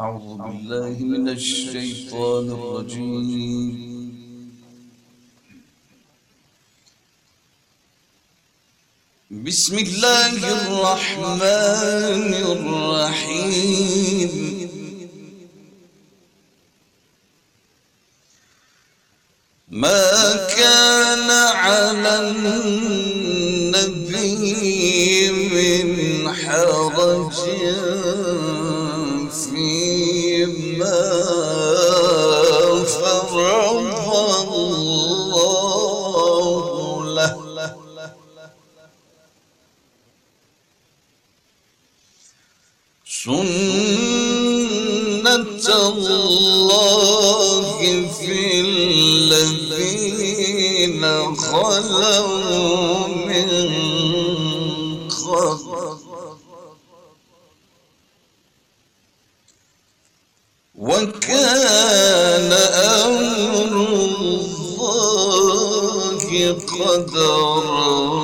أعوذ بالله من الشيطان الرجيم. بسم الله الرحمن الرحيم. ما كان على النبي من حرج. الذين خلوا من وكان أمر الله قدرا.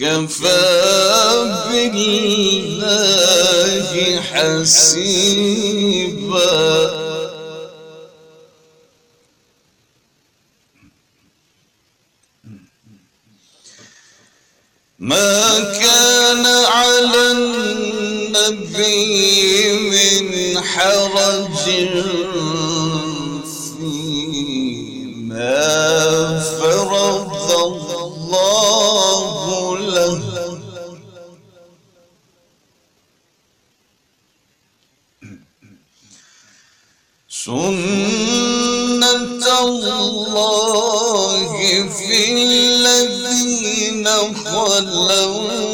وكفى بالله حسيبا. ما كان على النبي من حرج. سنة الله في الذين خلوا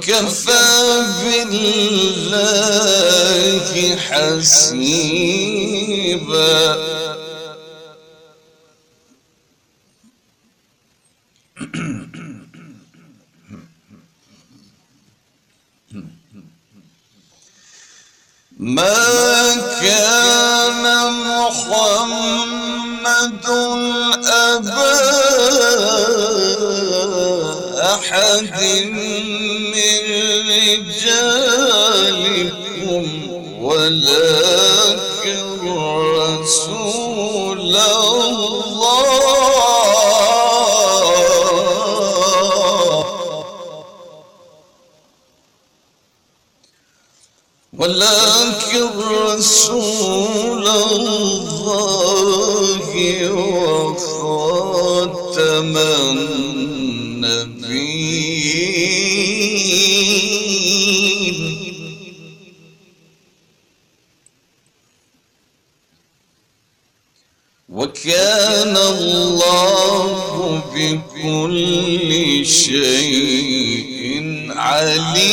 وكفى بالله حسيبا. ما كان محمد أبا أحد ولكن رسول الله ولكن رسول الله وخاتم النبيين كان الله بكل شيء عليما.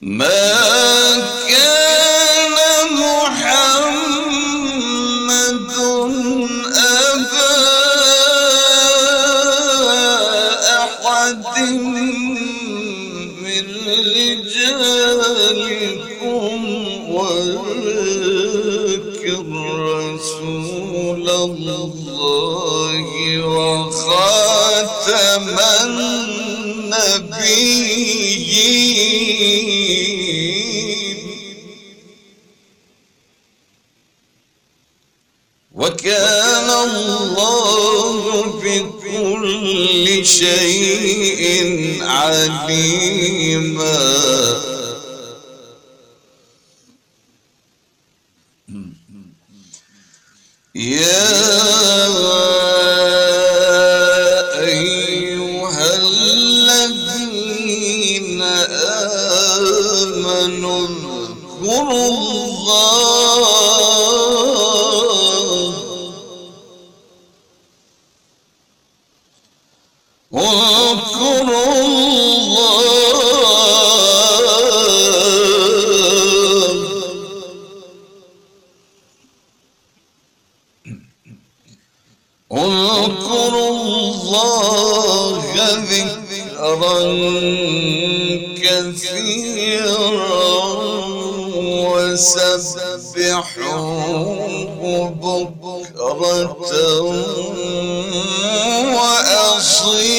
ما كان الله وخاتم النبيين. وكان الله بكل شيء عليما. يا وأصيلا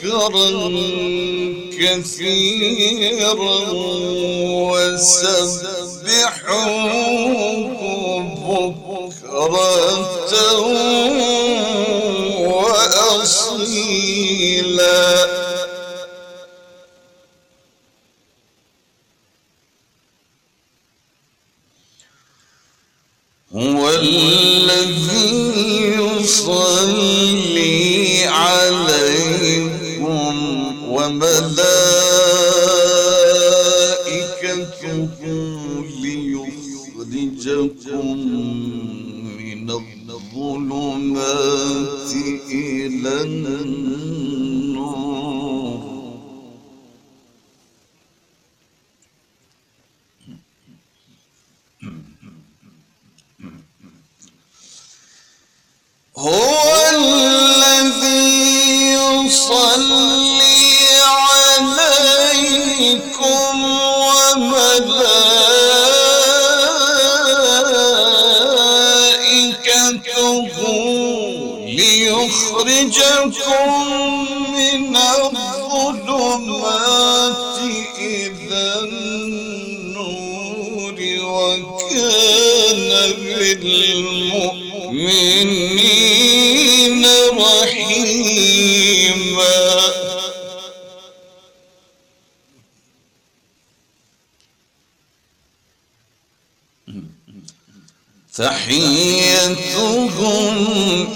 ذكرا كثيرا وسبحوه بكرة وأصيلا. هو الذي يصلي وملائكته ليخرجكم من الظلمات إلى النور هو الذي يصلي عليكم وملائكته ليخرجكم من الظلمات إلى النور وكان بالمؤمنين رحيما. تحيتهم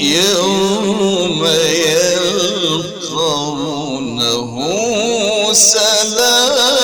يوم يلقونه سلام.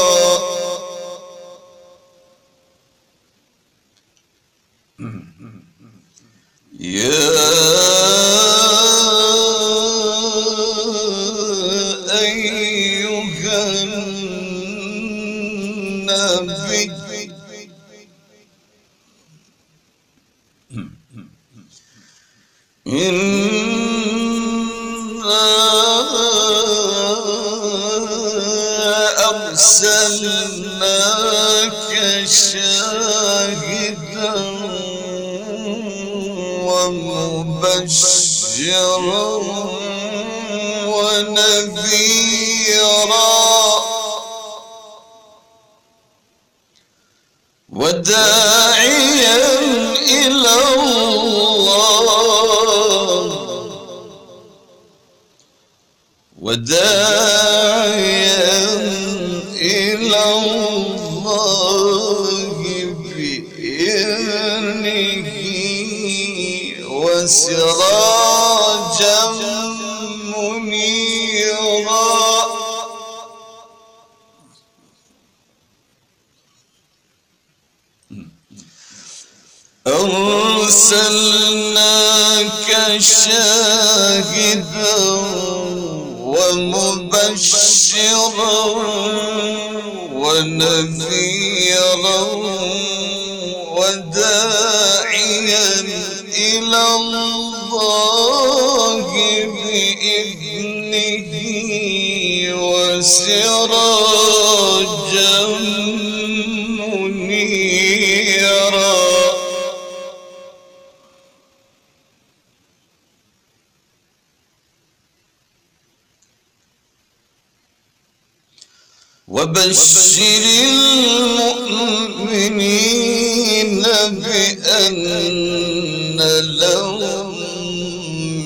إنا أرسلناك شاهدا ومبشرا ونذيرا. وداعيا إلى الله. وداعيا إلى الله بإذنه وسراجا منيرا. أرسلناك شاهدا ومبشرا ونذيرا وداعيا إلى الله بإذنه وسراجا وبشر المؤمنين بأن لهم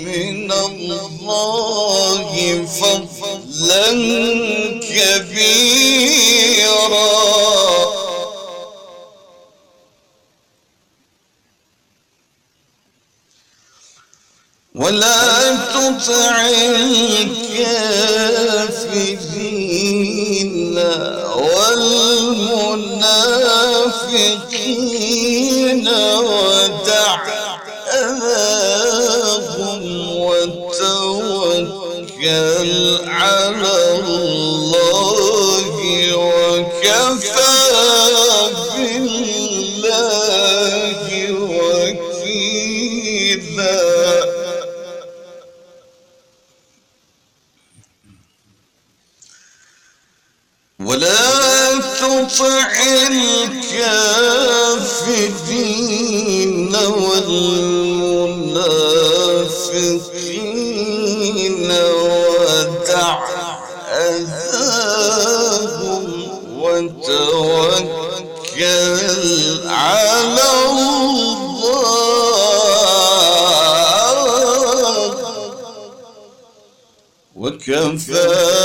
من الله فضلا كبيرا. ولا تطع الكافرين تطع الكافرين والمنافقين ودع أذاهم وتوكل على الله. وكفى